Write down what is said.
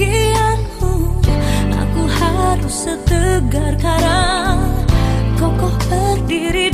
kepergianmu Aku harus setegar karang Kokoh berdiri